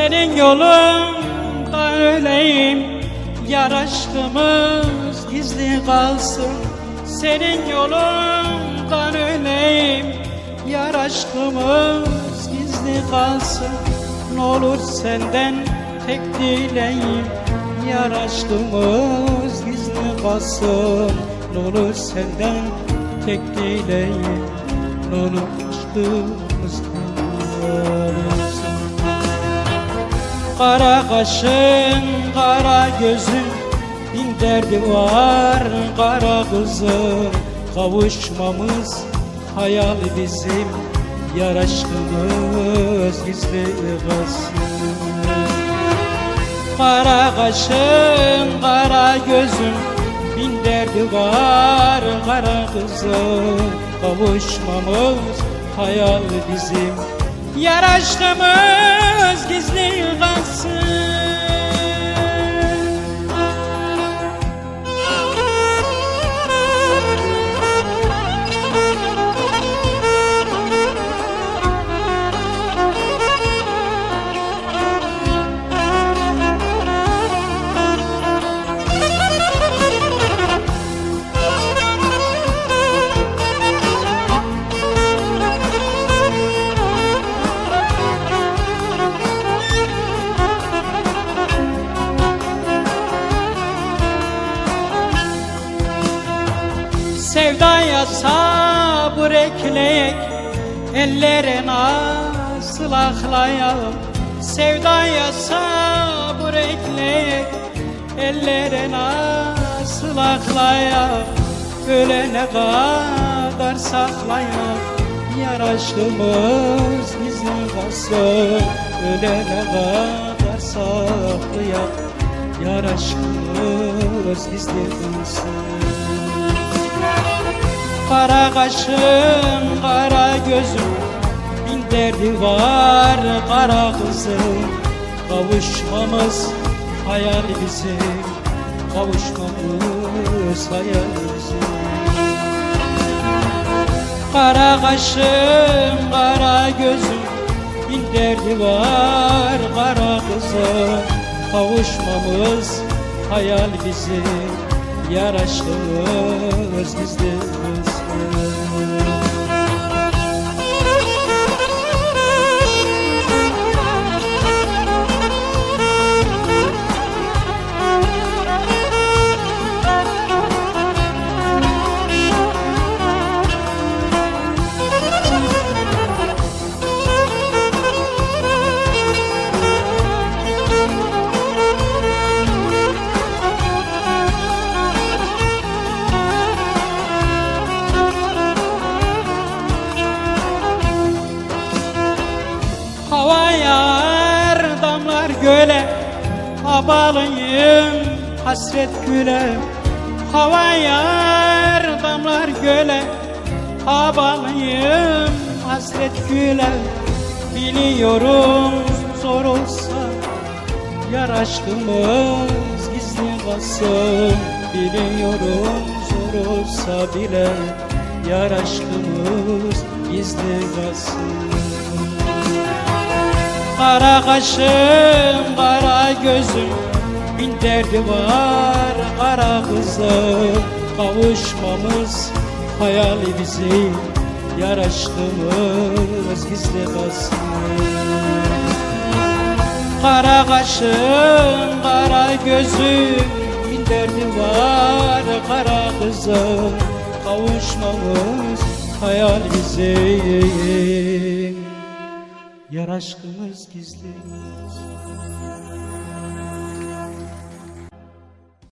Senin yolunda öleyim. Yar aşkımız gizli kalsın. Senin yolundan öleyim. Yar aşkımız gizli kalsın. Ne olur senden tek dileğim Yar aşkımız gizli kalsın. Ne olur senden tek dileğim Ne olur aşkımız kalsın Kara kaşın, kara gözün. Bin derdi var kara kızım Kavuşmamız hayal bizim Yar aşkımız gizli kalsın Kara kaşın, kara gözün. Bin derdi var kara kızım Kavuşmamız hayal bizim Yar aşkımız gizli kalsın Sevdaya sabır ekleyek Ellere nasıl aklayalım? Sevdaya sabır ekleyek Ellere nasıl aklayalım? Ölene kadar saklayalım Yar gizli kalsın. Ölene kadar saklayalım Yar aşkımız gizli kalsın Kara kaşın, kara gözüm. Bin derdi var kara kızım. Kavuşmamız hayal bizim. Kavuşmamız hayal bizim. Kara kaşın, kara gözüm. Bin derdi var kara kızım. Kavuşmamız hayal bizim. Yar göle Abalıyım hasret güle. Hava yağar damlar göle Abalıyım hasret güle. Biliyorum zor olsa Yar aşkımız gizli kalsın. Biliyorum zor olsa bile Yar aşkımız gizli kalsın Kara kaşım, kara gözüm. Bin derdi var kara kızım. Kavuşmamız hayali bizim Yar aşkımız gizli kalsın Kara kaşım, kara gözüm. Bin derdi var kara kızım. Kavuşmamız hayal bizim Yar aşkımız gizli